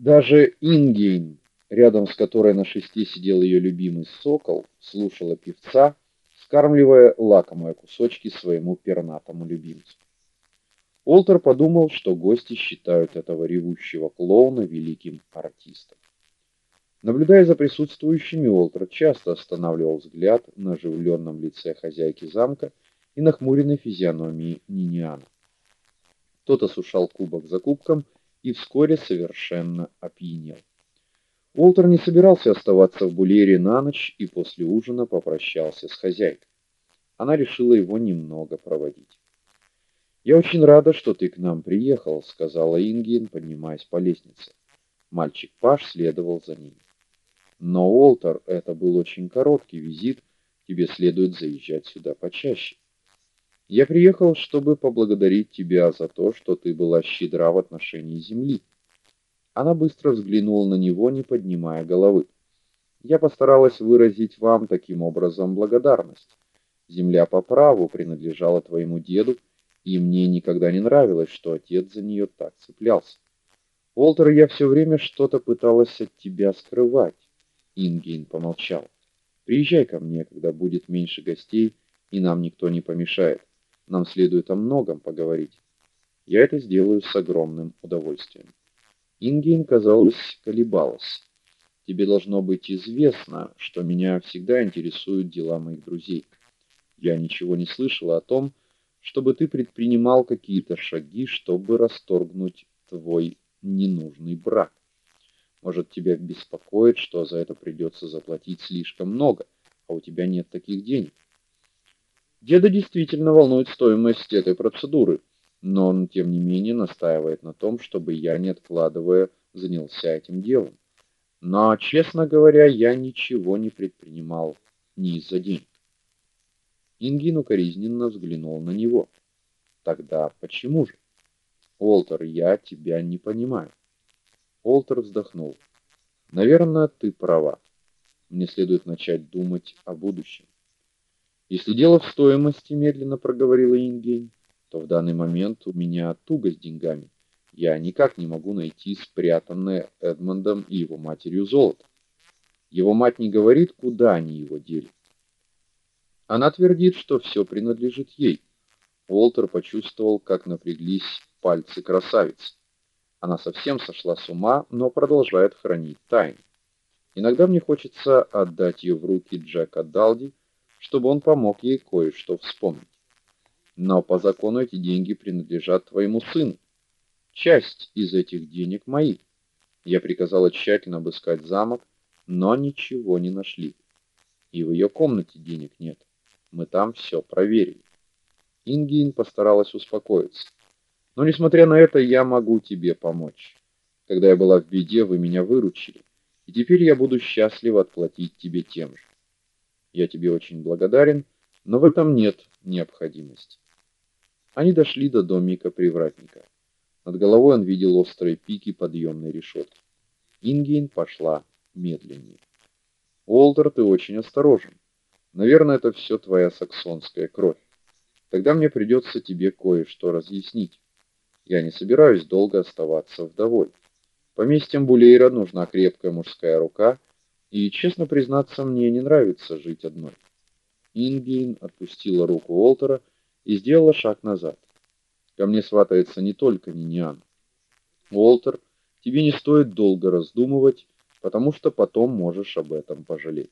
Даже Ингейн, рядом с которой на шесте сидел ее любимый сокол, слушала певца, скармливая лакомые кусочки своему пернатому любимцу. Олтер подумал, что гости считают этого ревущего клоуна великим артистом. Наблюдая за присутствующими, Олтер часто останавливал взгляд на оживленном лице хозяйки замка и нахмуренной физиономии Ниниана. Тот осушал кубок за кубком и вскоре совершенно опьянел. Олтер не собирался оставаться в Булере на ночь и после ужина попрощался с хозяйкой. Она решила его немного проводить. Я очень рада, что ты к нам приехал, сказала Ингин, поднимаясь по лестнице. Мальчик Паш следовал за ним. Но Олтер, это был очень короткий визит, тебе следует заезжать сюда почаще. Я приехал, чтобы поблагодарить тебя за то, что ты была щедра в отношении земли. Она быстро взглянула на него, не поднимая головы. Я постаралась выразить вам таким образом благодарность. Земля по праву принадлежала твоему деду, и мне никогда не нравилось, что отец за нее так цеплялся. Олтер, я все время что-то пыталась от тебя скрывать. Ингейн помолчал. Приезжай ко мне, когда будет меньше гостей, и нам никто не помешает. Нам следует о многом поговорить. Я это сделаю с огромным удовольствием. Ингейн, казалось, колебалась. Тебе должно быть известно, что меня всегда интересуют дела моих друзей. Я ничего не слышала о том, чтобы ты предпринимал какие-то шаги, чтобы расторгнуть твой ненужный брак. Может, тебя беспокоит, что за это придется заплатить слишком много, а у тебя нет таких денег. Деда действительно волнует стоимость этой процедуры, но он тем не менее настаивает на том, чтобы я, не откладывая, занялся этим делом. Но, честно говоря, я ничего не предпринимал ни из-за денег. Ингин укоризненно взглянул на него. Тогда почему же? Олтер, я тебя не понимаю. Олтер вздохнул. Наверное, ты права. Мне следует начать думать о будущем. Если дело в стоимости, медленно проговорила Ингейн, то в данный момент у меня туго с деньгами. Я никак не могу найти спрятанное Эдмондом и его матерью золото. Его мать не говорит, куда они его дели. Она твердит, что все принадлежит ей. Уолтер почувствовал, как напряглись пальцы красавицы. Она совсем сошла с ума, но продолжает хранить тайну. Иногда мне хочется отдать ее в руки Джека Далди, чтобы он помог ей кое-что вспомнить. Но по закону эти деньги принадлежат твоему сыну. Часть из этих денег мои. Я приказала тщательно обыскать замок, но ничего не нашли. И в ее комнате денег нет. Мы там все проверили. Ингин постаралась успокоиться. Но несмотря на это, я могу тебе помочь. Когда я была в беде, вы меня выручили, и теперь я буду счастлив отплатить тебе тем же. Я тебе очень благодарен, но в этом нет необходимости. Они дошли до домика привратника. Над головой он видел острые пики подъемной решетки. Ингейн пошла медленнее. Олдер, ты очень осторожен. Наверное, это все твоя саксонская кровь. Тогда мне придется тебе кое-что разъяснить. Я не собираюсь долго оставаться вдовой. Поместьям Булейра нужна крепкая мужская рука, и, честно признаться, мне не нравится жить одной. Ингин отпустила руку Олтера и сделала шаг назад. Ко мне сватается не только Ниниан. Олтер, тебе не стоит долго раздумывать, потому что потом можешь об этом пожалеть.